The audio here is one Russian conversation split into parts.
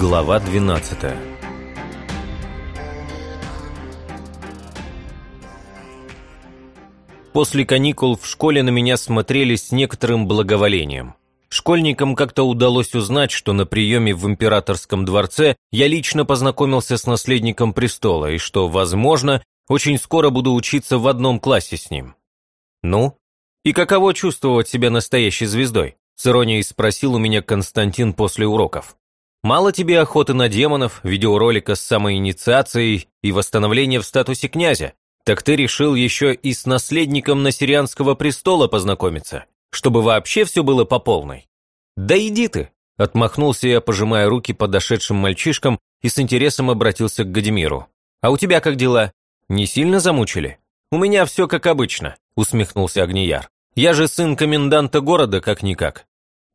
Глава 12 После каникул в школе на меня смотрели с некоторым благоволением. Школьникам как-то удалось узнать, что на приеме в императорском дворце я лично познакомился с наследником престола и что, возможно, очень скоро буду учиться в одном классе с ним. Ну, и каково чувствовать себя настоящей звездой? С иронией спросил у меня Константин после уроков. Мало тебе охоты на демонов, видеоролика с самоинициацией и восстановления в статусе князя, так ты решил еще и с наследником Насирианского престола познакомиться, чтобы вообще все было по полной. Да иди ты! Отмахнулся я, пожимая руки подошедшим мальчишкам и с интересом обратился к Гадимиру. «А у тебя как дела? Не сильно замучили?» «У меня все как обычно», – усмехнулся Огнияр. «Я же сын коменданта города, как-никак.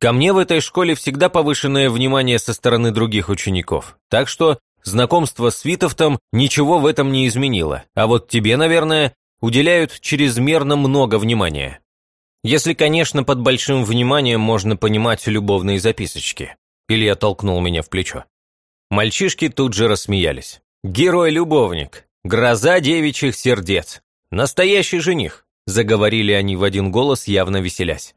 Ко мне в этой школе всегда повышенное внимание со стороны других учеников, так что знакомство с Витовтом ничего в этом не изменило, а вот тебе, наверное, уделяют чрезмерно много внимания. Если, конечно, под большим вниманием можно понимать любовные записочки. Илья толкнул меня в плечо. Мальчишки тут же рассмеялись. «Герой-любовник! Гроза девичьих сердец! Настоящий жених!» Заговорили они в один голос, явно веселясь.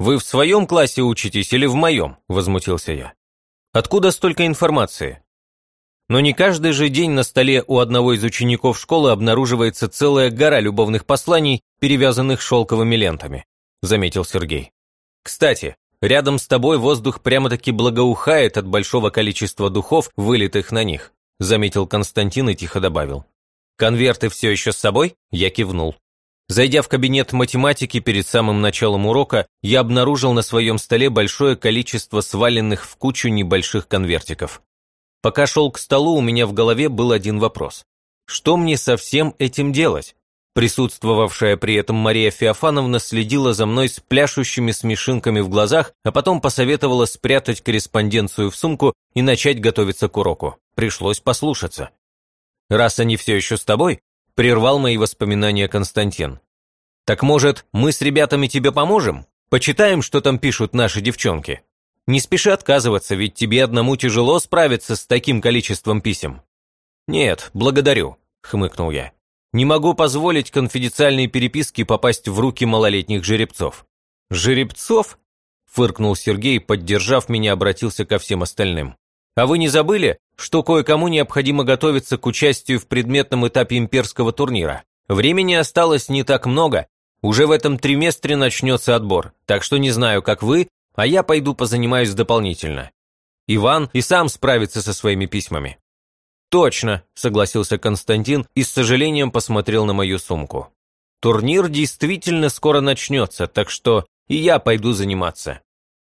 «Вы в своем классе учитесь или в моем?» – возмутился я. «Откуда столько информации?» Но не каждый же день на столе у одного из учеников школы обнаруживается целая гора любовных посланий, перевязанных шелковыми лентами, заметил Сергей. Кстати, рядом с тобой воздух прямо-таки благоухает от большого количества духов, вылитых на них, заметил Константин и тихо добавил. Конверты все еще с собой? Я кивнул. Зайдя в кабинет математики перед самым началом урока, я обнаружил на своем столе большое количество сваленных в кучу небольших конвертиков. Пока шел к столу, у меня в голове был один вопрос. Что мне со всем этим делать? Присутствовавшая при этом Мария Феофановна следила за мной с пляшущими смешинками в глазах, а потом посоветовала спрятать корреспонденцию в сумку и начать готовиться к уроку. Пришлось послушаться. «Раз они все еще с тобой, Прервал мои воспоминания Константин. «Так, может, мы с ребятами тебе поможем? Почитаем, что там пишут наши девчонки? Не спеши отказываться, ведь тебе одному тяжело справиться с таким количеством писем». «Нет, благодарю», – хмыкнул я. «Не могу позволить конфиденциальные переписки попасть в руки малолетних жеребцов». «Жеребцов?» – фыркнул Сергей, поддержав меня, обратился ко всем остальным. А вы не забыли, что кое-кому необходимо готовиться к участию в предметном этапе имперского турнира? Времени осталось не так много, уже в этом триместре начнется отбор, так что не знаю, как вы, а я пойду позанимаюсь дополнительно. Иван и сам справится со своими письмами». «Точно», – согласился Константин и с сожалением посмотрел на мою сумку. «Турнир действительно скоро начнется, так что и я пойду заниматься.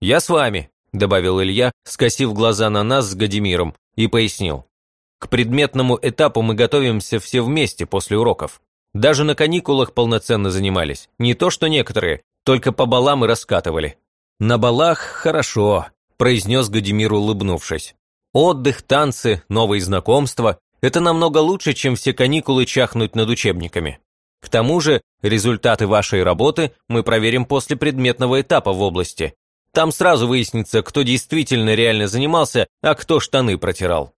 Я с вами», – добавил Илья, скосив глаза на нас с Гадимиром, и пояснил. «К предметному этапу мы готовимся все вместе после уроков. Даже на каникулах полноценно занимались. Не то что некоторые, только по балам и раскатывали». «На балах хорошо», – произнес Гадимир, улыбнувшись. «Отдых, танцы, новые знакомства – это намного лучше, чем все каникулы чахнуть над учебниками. К тому же, результаты вашей работы мы проверим после предметного этапа в области, там сразу выяснится, кто действительно реально занимался, а кто штаны протирал.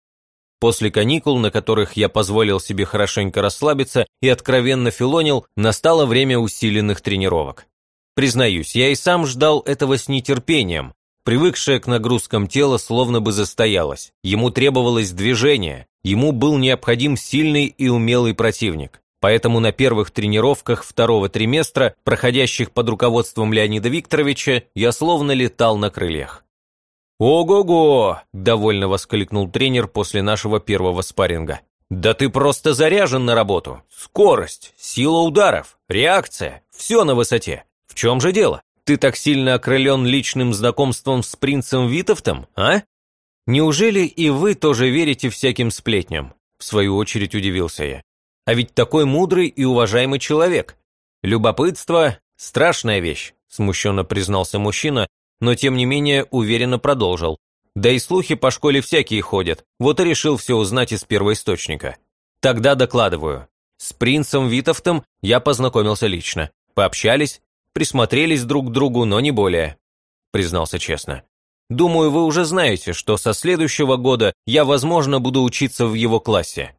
После каникул, на которых я позволил себе хорошенько расслабиться и откровенно филонил, настало время усиленных тренировок. Признаюсь, я и сам ждал этого с нетерпением. Привыкшее к нагрузкам тело словно бы застоялось. Ему требовалось движение, ему был необходим сильный и умелый противник. Поэтому на первых тренировках второго триместра, проходящих под руководством Леонида Викторовича, я словно летал на крыльях. «Ого-го!» – довольно воскликнул тренер после нашего первого спарринга. «Да ты просто заряжен на работу! Скорость, сила ударов, реакция – все на высоте! В чем же дело? Ты так сильно окрылен личным знакомством с принцем Витовтом, а? Неужели и вы тоже верите всяким сплетням?» В свою очередь удивился я. А ведь такой мудрый и уважаемый человек. Любопытство – страшная вещь, смущенно признался мужчина, но тем не менее уверенно продолжил. Да и слухи по школе всякие ходят, вот и решил все узнать из первоисточника. Тогда докладываю. С принцем Витовтом я познакомился лично. Пообщались, присмотрелись друг к другу, но не более, признался честно. Думаю, вы уже знаете, что со следующего года я, возможно, буду учиться в его классе».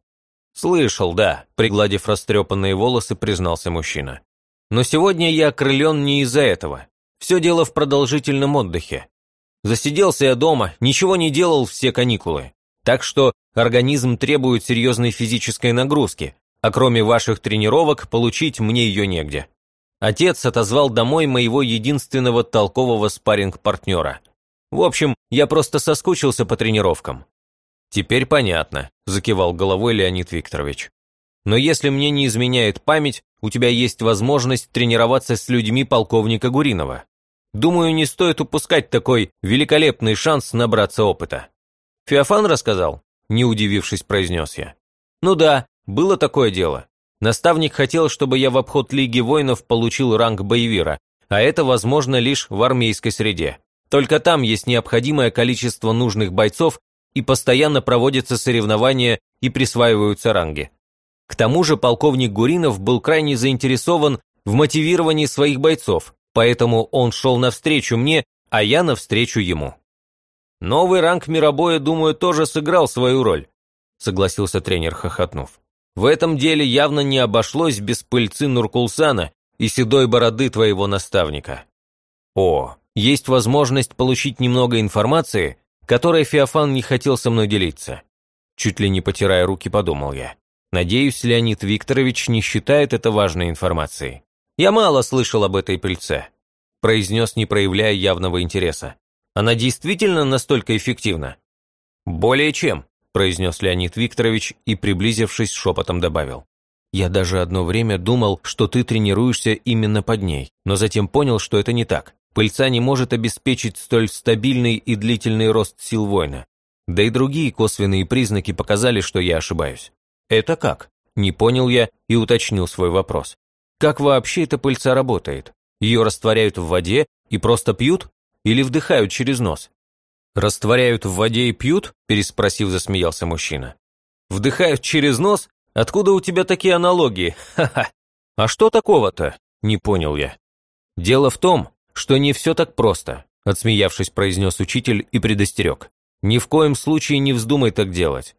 «Слышал, да», – пригладив растрепанные волосы, признался мужчина. «Но сегодня я окрылен не из-за этого. Все дело в продолжительном отдыхе. Засиделся я дома, ничего не делал все каникулы. Так что организм требует серьезной физической нагрузки, а кроме ваших тренировок получить мне ее негде. Отец отозвал домой моего единственного толкового спарринг-партнера. В общем, я просто соскучился по тренировкам. «Теперь понятно», – закивал головой Леонид Викторович. «Но если мне не изменяет память, у тебя есть возможность тренироваться с людьми полковника Гуринова. Думаю, не стоит упускать такой великолепный шанс набраться опыта». «Феофан рассказал?» – не удивившись, произнес я. «Ну да, было такое дело. Наставник хотел, чтобы я в обход Лиги воинов получил ранг боевира, а это возможно лишь в армейской среде. Только там есть необходимое количество нужных бойцов и постоянно проводятся соревнования и присваиваются ранги. К тому же полковник Гуринов был крайне заинтересован в мотивировании своих бойцов, поэтому он шел навстречу мне, а я навстречу ему. Новый ранг миробоя, думаю, тоже сыграл свою роль, согласился тренер, хохотнув. В этом деле явно не обошлось без пыльцы Нуркулсана и седой бороды твоего наставника. О, есть возможность получить немного информации, которой Феофан не хотел со мной делиться. Чуть ли не потирая руки, подумал я. Надеюсь, Леонид Викторович не считает это важной информацией. Я мало слышал об этой пыльце, произнес, не проявляя явного интереса. Она действительно настолько эффективна? Более чем, произнес Леонид Викторович и, приблизившись, шепотом добавил. Я даже одно время думал, что ты тренируешься именно под ней, но затем понял, что это не так. Пыльца не может обеспечить столь стабильный и длительный рост сил воина. Да и другие косвенные признаки показали, что я ошибаюсь. Это как? Не понял я и уточнил свой вопрос. Как вообще эта пыльца работает? Ее растворяют в воде и просто пьют? Или вдыхают через нос? «Растворяют в воде и пьют?» – переспросив, засмеялся мужчина. «Вдыхают через нос? Откуда у тебя такие аналогии? Ха-ха! А что такого-то?» – не понял я. «Дело в том, что не все так просто», – отсмеявшись, произнес учитель и предостерег. «Ни в коем случае не вздумай так делать.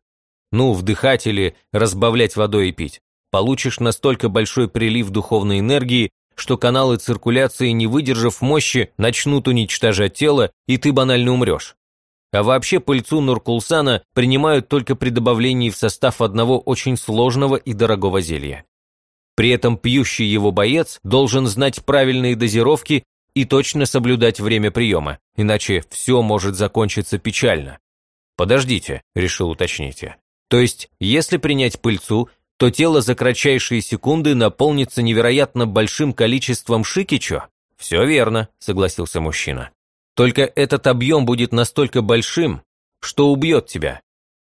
Ну, вдыхать или разбавлять водой и пить. Получишь настолько большой прилив духовной энергии, что каналы циркуляции, не выдержав мощи, начнут уничтожать тело, и ты банально умрешь. А вообще пыльцу Нуркулсана принимают только при добавлении в состав одного очень сложного и дорогого зелья. При этом пьющий его боец должен знать правильные дозировки и точно соблюдать время приема, иначе все может закончиться печально. «Подождите», – решил уточнить я. То есть, если принять пыльцу, то тело за кратчайшие секунды наполнится невероятно большим количеством шикичо? Все верно, согласился мужчина. Только этот объем будет настолько большим, что убьет тебя.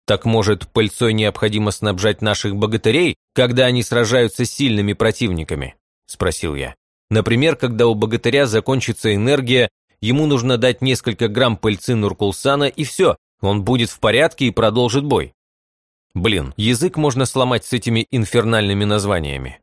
Так может, пыльцой необходимо снабжать наших богатырей, когда они сражаются с сильными противниками? Спросил я. Например, когда у богатыря закончится энергия, ему нужно дать несколько грамм пыльцы Нуркулсана и все, он будет в порядке и продолжит бой. Блин, язык можно сломать с этими инфернальными названиями.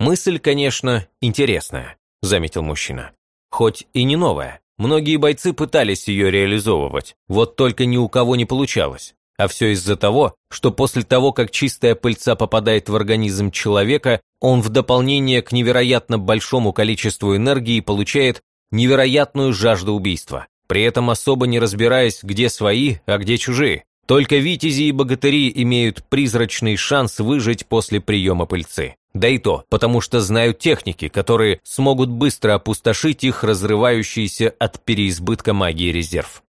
Мысль, конечно, интересная, заметил мужчина. Хоть и не новая. Многие бойцы пытались ее реализовывать, вот только ни у кого не получалось. А все из-за того, что после того, как чистая пыльца попадает в организм человека, он в дополнение к невероятно большому количеству энергии получает невероятную жажду убийства, при этом особо не разбираясь, где свои, а где чужие. Только витязи и богатыри имеют призрачный шанс выжить после приема пыльцы. Да и то, потому что знают техники, которые смогут быстро опустошить их разрывающийся от переизбытка магии резерв.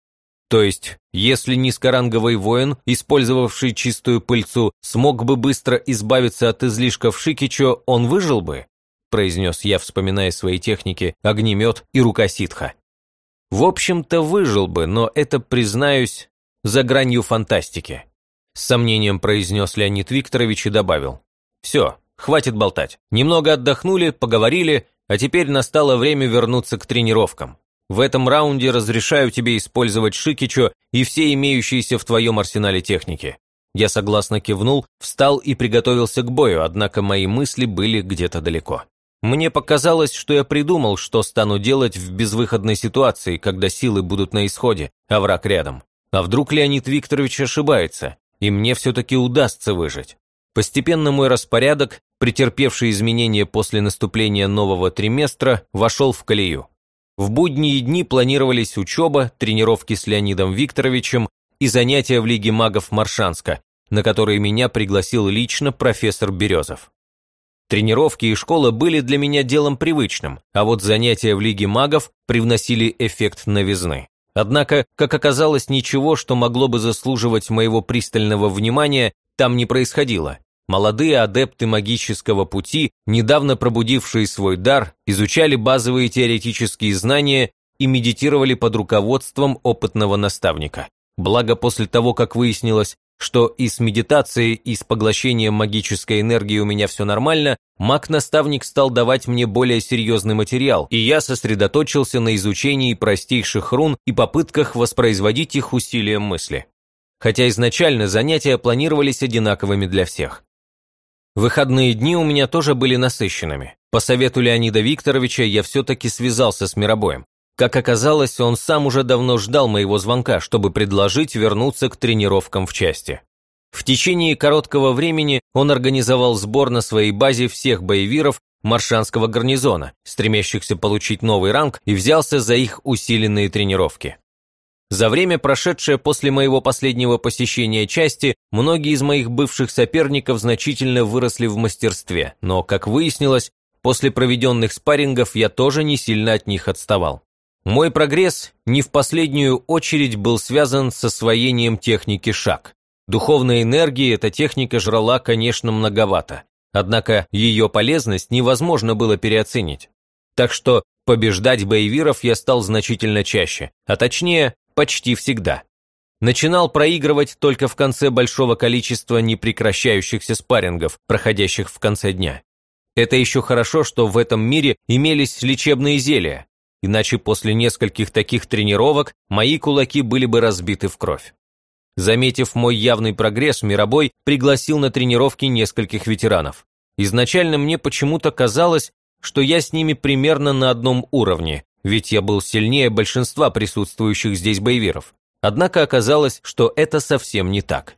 То есть, если низкоранговый воин, использовавший чистую пыльцу, смог бы быстро избавиться от излишков Шикичо, он выжил бы? произнес я, вспоминая свои техники огнемет и рука. В общем-то, выжил бы, но это, признаюсь, за гранью фантастики. С сомнением произнес Леонид Викторович и добавил. Все, хватит болтать. Немного отдохнули, поговорили, а теперь настало время вернуться к тренировкам. В этом раунде разрешаю тебе использовать Шикичо и все имеющиеся в твоем арсенале техники. Я согласно кивнул, встал и приготовился к бою, однако мои мысли были где-то далеко. Мне показалось, что я придумал, что стану делать в безвыходной ситуации, когда силы будут на исходе, а враг рядом. А вдруг Леонид Викторович ошибается, и мне все-таки удастся выжить? Постепенно мой распорядок, претерпевший изменения после наступления нового триместра, вошел в колею. В будние дни планировались учеба, тренировки с Леонидом Викторовичем и занятия в Лиге магов Маршанска, на которые меня пригласил лично профессор Березов. Тренировки и школа были для меня делом привычным, а вот занятия в Лиге магов привносили эффект новизны. Однако, как оказалось, ничего, что могло бы заслуживать моего пристального внимания, там не происходило. Молодые адепты магического пути, недавно пробудившие свой дар, изучали базовые теоретические знания и медитировали под руководством опытного наставника. Благо, после того, как выяснилось, что и с медитацией, и с поглощением магической энергии у меня все нормально, маг-наставник стал давать мне более серьезный материал, и я сосредоточился на изучении простейших рун и попытках воспроизводить их усилием мысли. Хотя изначально занятия планировались одинаковыми для всех. Выходные дни у меня тоже были насыщенными. По совету Леонида Викторовича я все-таки связался с Миробоем. Как оказалось, он сам уже давно ждал моего звонка, чтобы предложить вернуться к тренировкам в части. В течение короткого времени он организовал сбор на своей базе всех боевиров Маршанского гарнизона, стремящихся получить новый ранг, и взялся за их усиленные тренировки. За время, прошедшее после моего последнего посещения части, многие из моих бывших соперников значительно выросли в мастерстве, но, как выяснилось, после проведенных спаррингов я тоже не сильно от них отставал. Мой прогресс не в последнюю очередь был связан с освоением техники шаг. Духовной энергии эта техника жрала, конечно, многовато. Однако ее полезность невозможно было переоценить. Так что побеждать боевиров я стал значительно чаще, а точнее, почти всегда. Начинал проигрывать только в конце большого количества непрекращающихся спаррингов, проходящих в конце дня. Это еще хорошо, что в этом мире имелись лечебные зелья, иначе после нескольких таких тренировок мои кулаки были бы разбиты в кровь. Заметив мой явный прогресс, Миробой пригласил на тренировки нескольких ветеранов. Изначально мне почему-то казалось, что я с ними примерно на одном уровне, ведь я был сильнее большинства присутствующих здесь боевиров. Однако оказалось, что это совсем не так.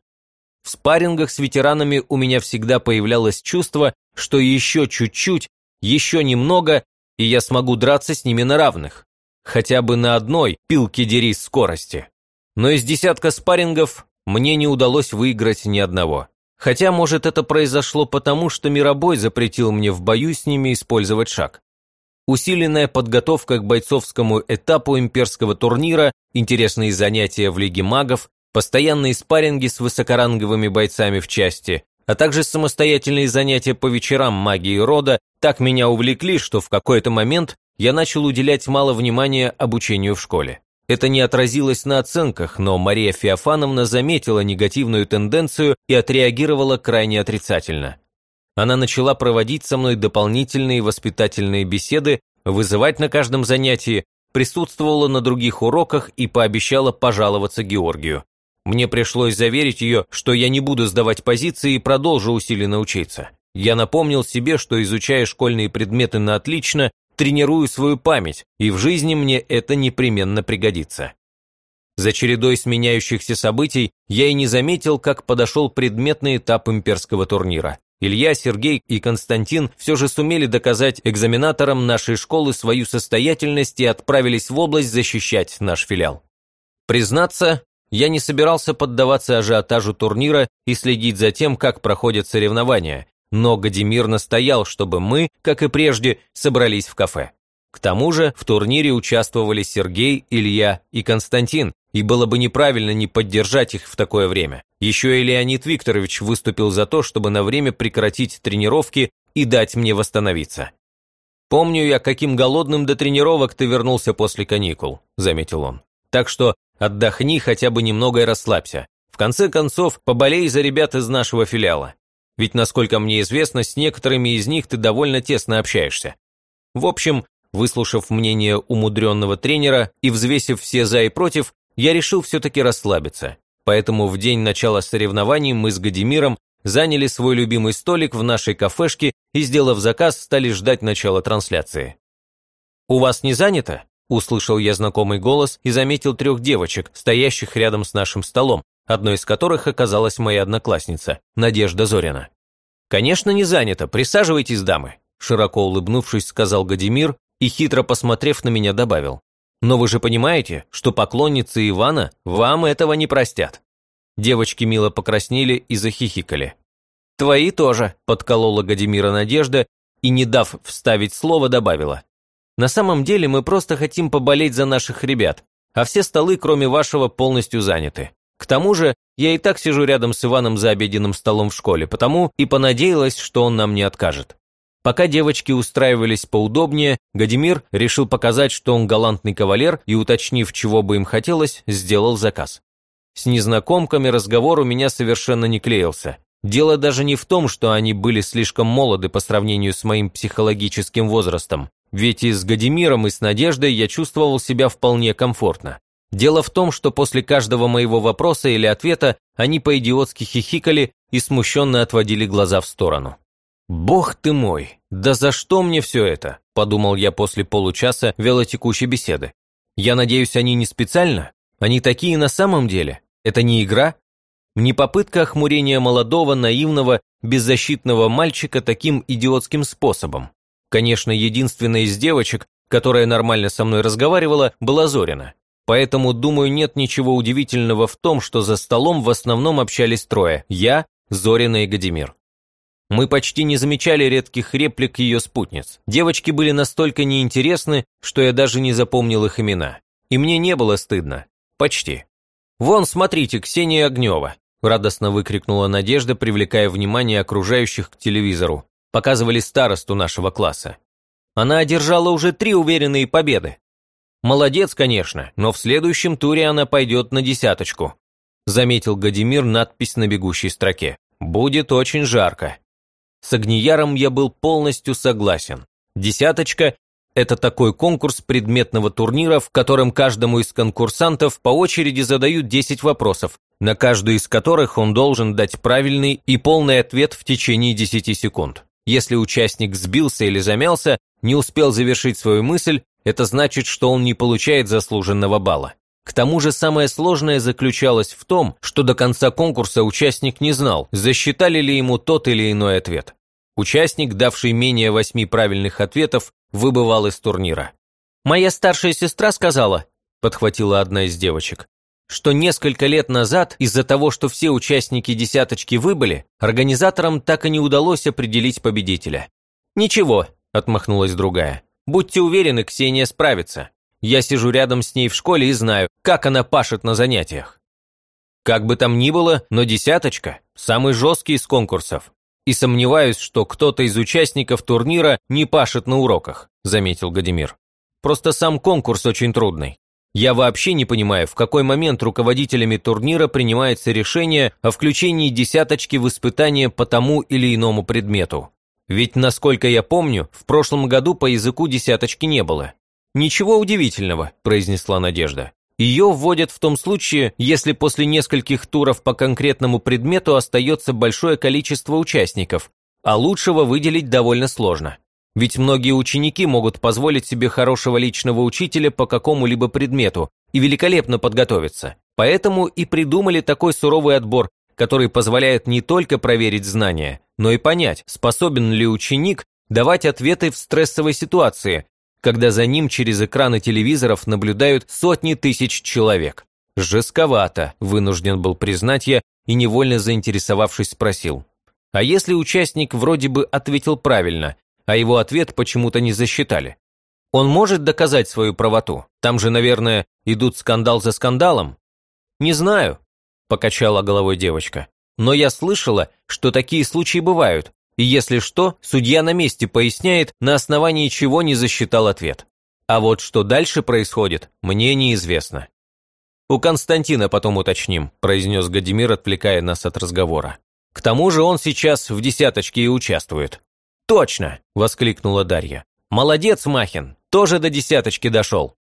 В спаррингах с ветеранами у меня всегда появлялось чувство, что еще чуть-чуть, еще немного, и я смогу драться с ними на равных. Хотя бы на одной пилке дерись скорости. Но из десятка спаррингов мне не удалось выиграть ни одного. Хотя, может, это произошло потому, что Миробой запретил мне в бою с ними использовать шаг. Усиленная подготовка к бойцовскому этапу имперского турнира, интересные занятия в Лиге магов, постоянные спарринги с высокоранговыми бойцами в части, а также самостоятельные занятия по вечерам магии рода так меня увлекли, что в какой-то момент я начал уделять мало внимания обучению в школе. Это не отразилось на оценках, но Мария Феофановна заметила негативную тенденцию и отреагировала крайне отрицательно. Она начала проводить со мной дополнительные воспитательные беседы, вызывать на каждом занятии, присутствовала на других уроках и пообещала пожаловаться Георгию. Мне пришлось заверить ее, что я не буду сдавать позиции и продолжу усиленно учиться. Я напомнил себе, что изучая школьные предметы на отлично, тренирую свою память, и в жизни мне это непременно пригодится. За чередой сменяющихся событий я и не заметил, как подошел предметный этап имперского турнира. Илья, Сергей и Константин все же сумели доказать экзаменаторам нашей школы свою состоятельность и отправились в область защищать наш филиал. Признаться, я не собирался поддаваться ажиотажу турнира и следить за тем, как проходят соревнования, но Гадимир настоял, чтобы мы, как и прежде, собрались в кафе. К тому же в турнире участвовали Сергей, Илья и Константин, и было бы неправильно не поддержать их в такое время. Еще и Леонид Викторович выступил за то, чтобы на время прекратить тренировки и дать мне восстановиться. «Помню я, каким голодным до тренировок ты вернулся после каникул», – заметил он. «Так что Отдохни хотя бы немного и расслабься. В конце концов, поболей за ребят из нашего филиала. Ведь, насколько мне известно, с некоторыми из них ты довольно тесно общаешься. В общем, выслушав мнение умудренного тренера и взвесив все за и против, я решил все-таки расслабиться. Поэтому в день начала соревнований мы с Гадимиром заняли свой любимый столик в нашей кафешке и, сделав заказ, стали ждать начала трансляции. «У вас не занято?» – услышал я знакомый голос и заметил трех девочек, стоящих рядом с нашим столом, одной из которых оказалась моя одноклассница, Надежда Зорина. «Конечно, не занято, присаживайтесь, дамы», – широко улыбнувшись, сказал Гадимир и, хитро посмотрев на меня, добавил. «Но вы же понимаете, что поклонницы Ивана вам этого не простят». Девочки мило покраснели и захихикали. «Твои тоже», – подколола Гадимира Надежда и, не дав вставить слово, добавила. «На самом деле мы просто хотим поболеть за наших ребят, а все столы, кроме вашего, полностью заняты. К тому же, я и так сижу рядом с Иваном за обеденным столом в школе, потому и понадеялась, что он нам не откажет». Пока девочки устраивались поудобнее, Гадимир решил показать, что он галантный кавалер и, уточнив, чего бы им хотелось, сделал заказ. С незнакомками разговор у меня совершенно не клеился. Дело даже не в том, что они были слишком молоды по сравнению с моим психологическим возрастом, ведь и с Гадимиром, и с Надеждой я чувствовал себя вполне комфортно. Дело в том, что после каждого моего вопроса или ответа они по-идиотски хихикали и смущенно отводили глаза в сторону. «Бог ты мой! Да за что мне все это?» – подумал я после получаса велотекущей беседы. «Я надеюсь, они не специально? Они такие на самом деле? Это не игра?» Не попытка охмурения молодого, наивного, беззащитного мальчика таким идиотским способом. Конечно, единственная из девочек, которая нормально со мной разговаривала, была Зорина. Поэтому, думаю, нет ничего удивительного в том, что за столом в основном общались трое – я, Зорина и Гадимир. Мы почти не замечали редких реплик ее спутниц. Девочки были настолько неинтересны, что я даже не запомнил их имена. И мне не было стыдно. Почти. «Вон, смотрите, Ксения Огнева!» радостно выкрикнула Надежда, привлекая внимание окружающих к телевизору. Показывали старосту нашего класса. Она одержала уже три уверенные победы. Молодец, конечно, но в следующем туре она пойдет на десяточку. Заметил Гадимир надпись на бегущей строке. Будет очень жарко. С Огнияром я был полностью согласен. Десяточка – это такой конкурс предметного турнира, в котором каждому из конкурсантов по очереди задают 10 вопросов, на каждую из которых он должен дать правильный и полный ответ в течение 10 секунд. Если участник сбился или замялся, не успел завершить свою мысль, это значит, что он не получает заслуженного балла. К тому же самое сложное заключалось в том, что до конца конкурса участник не знал, засчитали ли ему тот или иной ответ. Участник, давший менее восьми правильных ответов, выбывал из турнира. «Моя старшая сестра сказала», – подхватила одна из девочек, что несколько лет назад из-за того, что все участники десяточки выбыли, организаторам так и не удалось определить победителя. «Ничего», – отмахнулась другая, – «будьте уверены, Ксения справится. Я сижу рядом с ней в школе и знаю, как она пашет на занятиях. Как бы там ни было, но десяточка – самый жесткий из конкурсов. И сомневаюсь, что кто-то из участников турнира не пашет на уроках, заметил Гадимир. Просто сам конкурс очень трудный. Я вообще не понимаю, в какой момент руководителями турнира принимается решение о включении десяточки в испытания по тому или иному предмету. Ведь, насколько я помню, в прошлом году по языку десяточки не было. «Ничего удивительного», – произнесла Надежда. Ее вводят в том случае, если после нескольких туров по конкретному предмету остается большое количество участников, а лучшего выделить довольно сложно. Ведь многие ученики могут позволить себе хорошего личного учителя по какому-либо предмету и великолепно подготовиться. Поэтому и придумали такой суровый отбор, который позволяет не только проверить знания, но и понять, способен ли ученик давать ответы в стрессовой ситуации, когда за ним через экраны телевизоров наблюдают сотни тысяч человек. Жестковато, вынужден был признать я и невольно заинтересовавшись спросил. А если участник вроде бы ответил правильно, а его ответ почему-то не засчитали? Он может доказать свою правоту? Там же, наверное, идут скандал за скандалом? Не знаю, покачала головой девочка. Но я слышала, что такие случаи бывают, и если что, судья на месте поясняет, на основании чего не засчитал ответ. А вот что дальше происходит, мне неизвестно. «У Константина потом уточним», – произнес Гадимир, отвлекая нас от разговора. «К тому же он сейчас в десяточке и участвует». «Точно!» – воскликнула Дарья. «Молодец, Махин, тоже до десяточки дошел».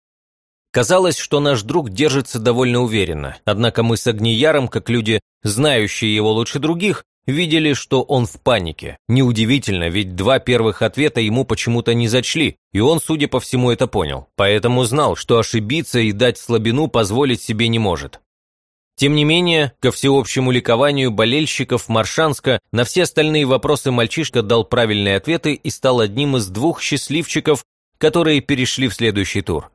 Казалось, что наш друг держится довольно уверенно, однако мы с Огнияром, как люди, знающие его лучше других, видели, что он в панике. Неудивительно, ведь два первых ответа ему почему-то не зачли, и он, судя по всему, это понял. Поэтому знал, что ошибиться и дать слабину позволить себе не может. Тем не менее, ко всеобщему ликованию болельщиков Маршанска на все остальные вопросы мальчишка дал правильные ответы и стал одним из двух счастливчиков, которые перешли в следующий тур.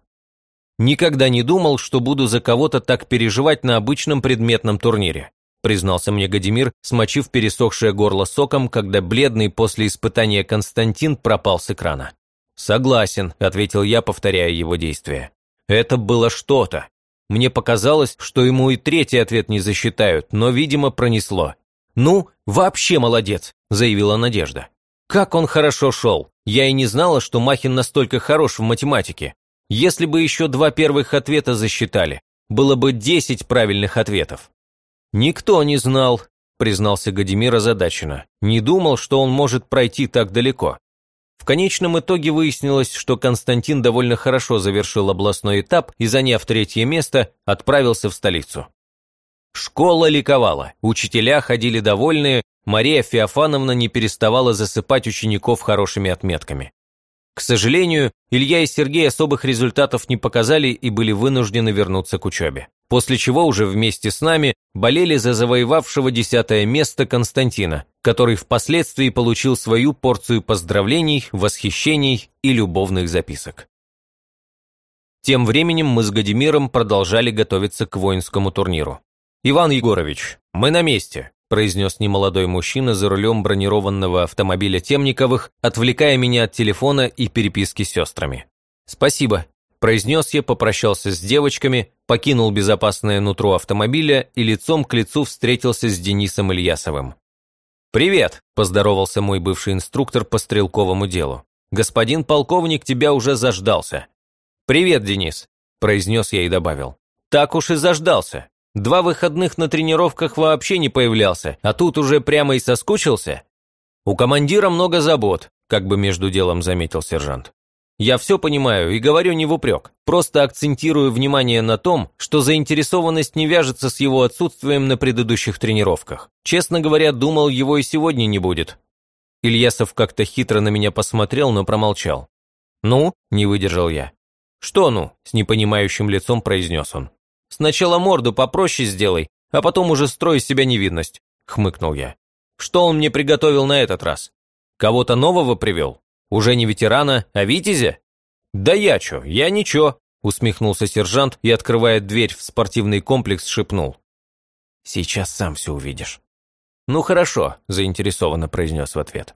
Никогда не думал, что буду за кого-то так переживать на обычном предметном турнире признался мне Гадимир, смочив пересохшее горло соком, когда бледный после испытания Константин пропал с экрана. «Согласен», – ответил я, повторяя его действия. «Это было что-то. Мне показалось, что ему и третий ответ не засчитают, но, видимо, пронесло. «Ну, вообще молодец», – заявила Надежда. «Как он хорошо шел. Я и не знала, что Махин настолько хорош в математике. Если бы еще два первых ответа засчитали, было бы десять правильных ответов. «Никто не знал», – признался Гадимир озадаченно. «Не думал, что он может пройти так далеко». В конечном итоге выяснилось, что Константин довольно хорошо завершил областной этап и, заняв третье место, отправился в столицу. Школа ликовала, учителя ходили довольные, Мария Феофановна не переставала засыпать учеников хорошими отметками. К сожалению, Илья и Сергей особых результатов не показали и были вынуждены вернуться к учебе после чего уже вместе с нами болели за завоевавшего десятое место Константина, который впоследствии получил свою порцию поздравлений, восхищений и любовных записок. Тем временем мы с Гадимиром продолжали готовиться к воинскому турниру. «Иван Егорович, мы на месте», – произнес немолодой мужчина за рулем бронированного автомобиля Темниковых, отвлекая меня от телефона и переписки с сестрами. «Спасибо», Произнес я, попрощался с девочками, покинул безопасное нутро автомобиля и лицом к лицу встретился с Денисом Ильясовым. «Привет!» – поздоровался мой бывший инструктор по стрелковому делу. «Господин полковник тебя уже заждался». «Привет, Денис!» – произнес я и добавил. «Так уж и заждался. Два выходных на тренировках вообще не появлялся, а тут уже прямо и соскучился?» «У командира много забот», – как бы между делом заметил сержант. Я все понимаю и говорю не в упрек, просто акцентирую внимание на том, что заинтересованность не вяжется с его отсутствием на предыдущих тренировках. Честно говоря, думал, его и сегодня не будет. Ильясов как-то хитро на меня посмотрел, но промолчал. «Ну?» – не выдержал я. «Что ну?» – с непонимающим лицом произнес он. «Сначала морду попроще сделай, а потом уже строй из себя невидность», – хмыкнул я. «Что он мне приготовил на этот раз? Кого-то нового привел?» Уже не ветерана, а витязя? Да я чё, я ничего, усмехнулся сержант и, открывая дверь в спортивный комплекс, шепнул. Сейчас сам все увидишь. Ну хорошо, заинтересованно произнес в ответ.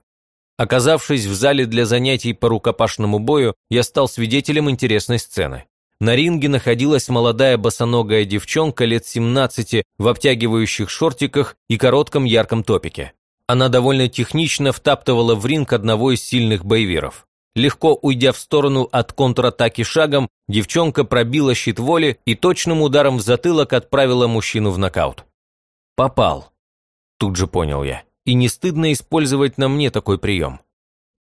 Оказавшись в зале для занятий по рукопашному бою, я стал свидетелем интересной сцены. На ринге находилась молодая босоногая девчонка лет 17 в обтягивающих шортиках и коротком ярком топике. Она довольно технично втаптывала в ринг одного из сильных боевиров. Легко уйдя в сторону от контратаки шагом, девчонка пробила щит воли и точным ударом в затылок отправила мужчину в нокаут. «Попал», – тут же понял я. И не стыдно использовать на мне такой прием.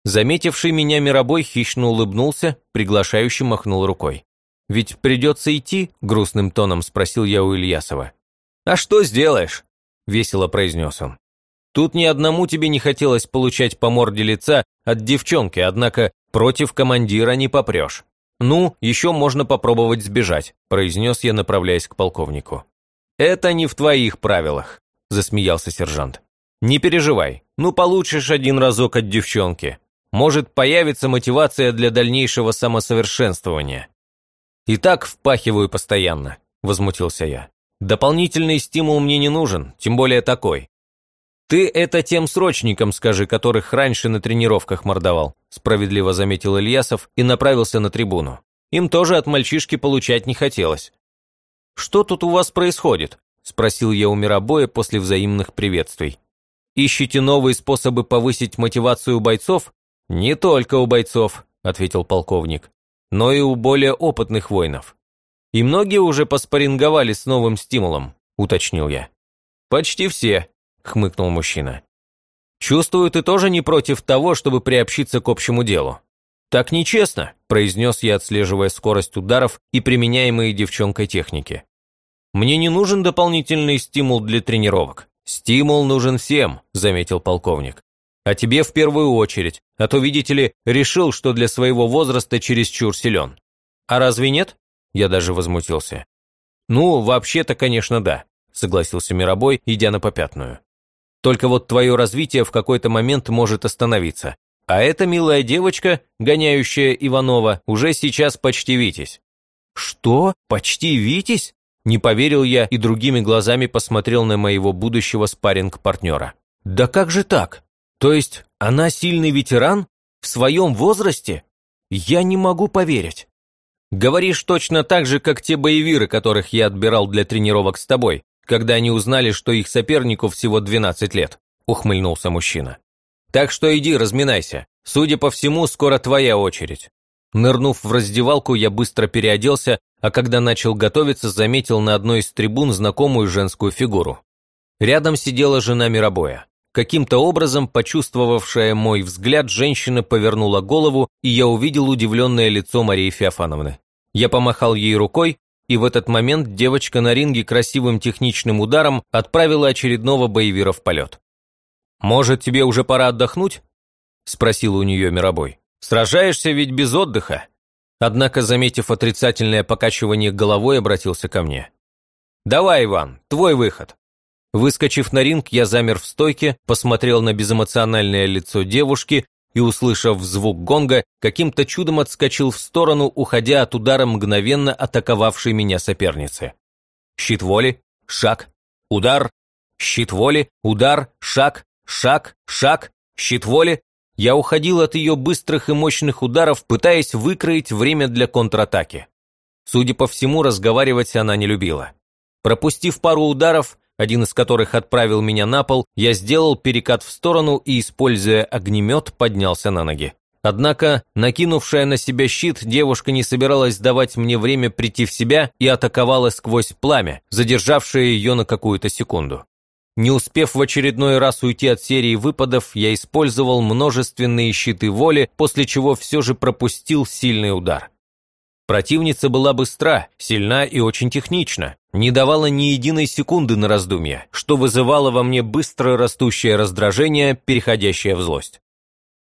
Заметивший меня миробой хищно улыбнулся, приглашающий махнул рукой. «Ведь придется идти?» – грустным тоном спросил я у Ильясова. «А что сделаешь?» – весело произнес он. Тут ни одному тебе не хотелось получать по морде лица от девчонки, однако против командира не попрешь. «Ну, еще можно попробовать сбежать», – произнес я, направляясь к полковнику. «Это не в твоих правилах», – засмеялся сержант. «Не переживай, ну получишь один разок от девчонки. Может появится мотивация для дальнейшего самосовершенствования». «И так впахиваю постоянно», – возмутился я. «Дополнительный стимул мне не нужен, тем более такой. «Ты это тем срочникам скажи, которых раньше на тренировках мордовал», справедливо заметил Ильясов и направился на трибуну. Им тоже от мальчишки получать не хотелось. «Что тут у вас происходит?» спросил я у миробоя после взаимных приветствий. «Ищете новые способы повысить мотивацию бойцов?» «Не только у бойцов», ответил полковник, но и у более опытных воинов. «И многие уже поспоринговали с новым стимулом», уточнил я. «Почти все», хмыкнул мужчина. «Чувствую, ты тоже не против того, чтобы приобщиться к общему делу». «Так нечестно», – произнес я, отслеживая скорость ударов и применяемые девчонкой техники. «Мне не нужен дополнительный стимул для тренировок. «Стимул нужен всем», – заметил полковник. «А тебе в первую очередь, а то, видите ли, решил, что для своего возраста чересчур силен». «А разве нет?» – я даже возмутился. «Ну, вообще-то, конечно, да», – согласился Миробой, идя на попятную. «Только вот твое развитие в какой-то момент может остановиться. А эта милая девочка, гоняющая Иванова, уже сейчас почти Витязь». «Что? Почти Витязь?» Не поверил я и другими глазами посмотрел на моего будущего спарринг-партнера. «Да как же так? То есть она сильный ветеран? В своем возрасте? Я не могу поверить». «Говоришь точно так же, как те боевиры, которых я отбирал для тренировок с тобой, когда они узнали, что их сопернику всего 12 лет», – ухмыльнулся мужчина. «Так что иди, разминайся. Судя по всему, скоро твоя очередь». Нырнув в раздевалку, я быстро переоделся, а когда начал готовиться, заметил на одной из трибун знакомую женскую фигуру. Рядом сидела жена Миробоя. Каким-то образом, почувствовавшая мой взгляд, женщина повернула голову, и я увидел удивленное лицо Марии Феофановны. Я помахал ей рукой, и в этот момент девочка на ринге красивым техничным ударом отправила очередного боевира в полет. «Может, тебе уже пора отдохнуть?» – спросил у нее Миробой. «Сражаешься ведь без отдыха?» Однако, заметив отрицательное покачивание головой, обратился ко мне. «Давай, Иван, твой выход». Выскочив на ринг, я замер в стойке, посмотрел на безэмоциональное лицо девушки и, услышав звук гонга, каким-то чудом отскочил в сторону, уходя от удара мгновенно атаковавшей меня соперницы. Щит воли, шаг, удар, щит воли, удар, шаг, шаг, шаг, щит воли, я уходил от ее быстрых и мощных ударов, пытаясь выкроить время для контратаки. Судя по всему, разговаривать она не любила. Пропустив пару ударов, один из которых отправил меня на пол, я сделал перекат в сторону и, используя огнемет, поднялся на ноги. Однако, накинувшая на себя щит, девушка не собиралась давать мне время прийти в себя и атаковала сквозь пламя, задержавшее ее на какую-то секунду. Не успев в очередной раз уйти от серии выпадов, я использовал множественные щиты воли, после чего все же пропустил сильный удар. Противница была быстра, сильна и очень технична, не давала ни единой секунды на раздумье, что вызывало во мне быстро растущее раздражение, переходящее в злость.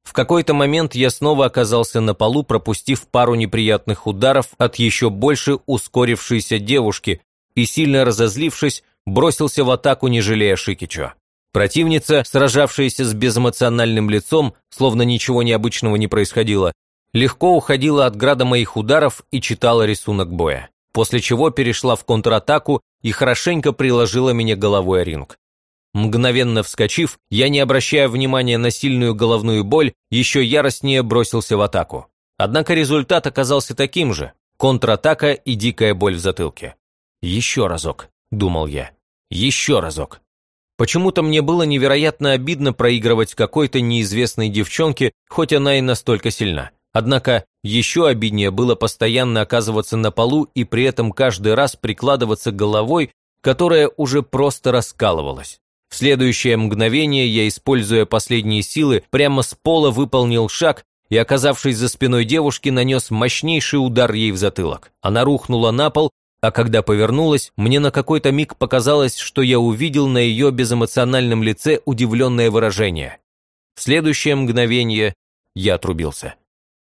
В какой-то момент я снова оказался на полу, пропустив пару неприятных ударов от еще больше ускорившейся девушки и, сильно разозлившись, бросился в атаку, не жалея Шикича. Противница, сражавшаяся с безэмоциональным лицом, словно ничего необычного не происходило, легко уходила от града моих ударов и читала рисунок боя, после чего перешла в контратаку и хорошенько приложила меня головой о ринг. Мгновенно вскочив, я, не обращая внимания на сильную головную боль, еще яростнее бросился в атаку. Однако результат оказался таким же – контратака и дикая боль в затылке. «Еще разок», – думал я. Еще разок. Почему-то мне было невероятно обидно проигрывать какой-то неизвестной девчонке, хоть она и настолько сильна. Однако еще обиднее было постоянно оказываться на полу и при этом каждый раз прикладываться головой, которая уже просто раскалывалась. В следующее мгновение я, используя последние силы, прямо с пола выполнил шаг и, оказавшись за спиной девушки, нанес мощнейший удар ей в затылок. Она рухнула на пол, а когда повернулась, мне на какой-то миг показалось, что я увидел на ее безэмоциональном лице удивленное выражение. В следующее мгновение я отрубился.